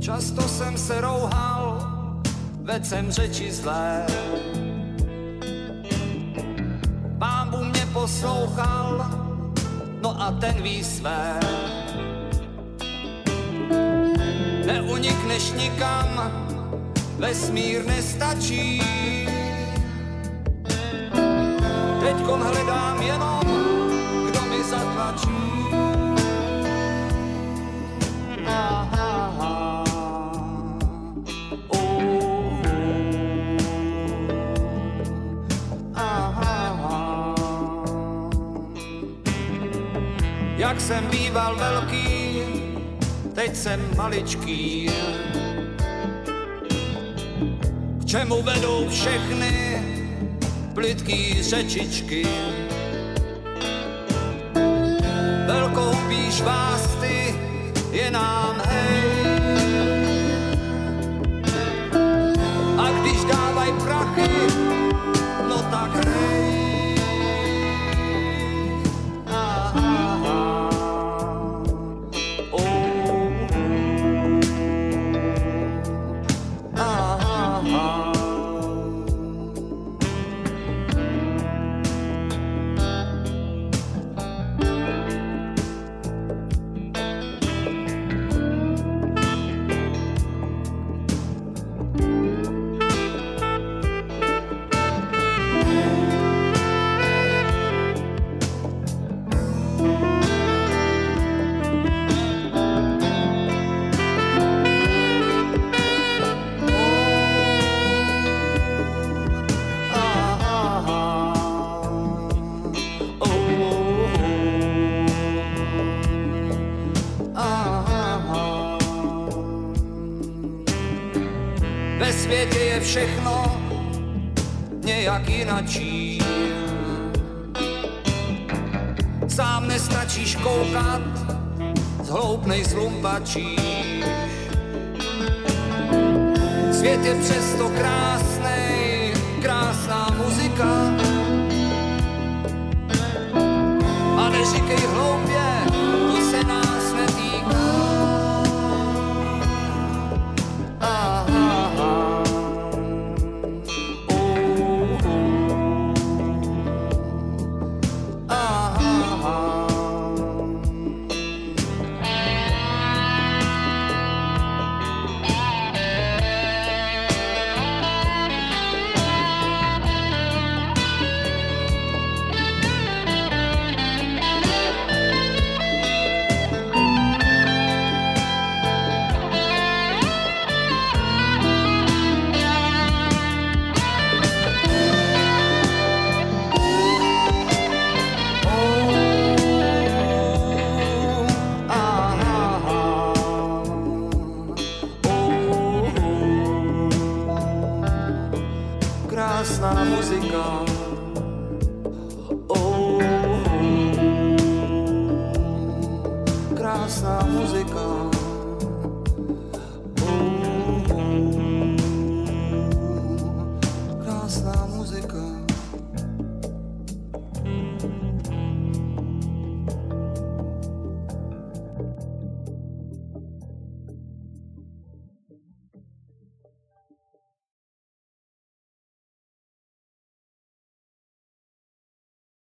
Často jsem se rouhal, vedl jsem řeči zlé. Pán Bůh mě poslouchal, no a ten ví své. Neunikneš nikam, vesmír nestačí. Teďkon hledám Jak jsem býval velký, teď jsem maličký. K čemu vedou všechny plitký řečičky? Velkou píš vás ty, je nám hej. Ve světě je všechno nějak jinačí. Sám nestačíš koukat, zhloupnej zlumpačíš. Svět je přesto krásnej, krásná na música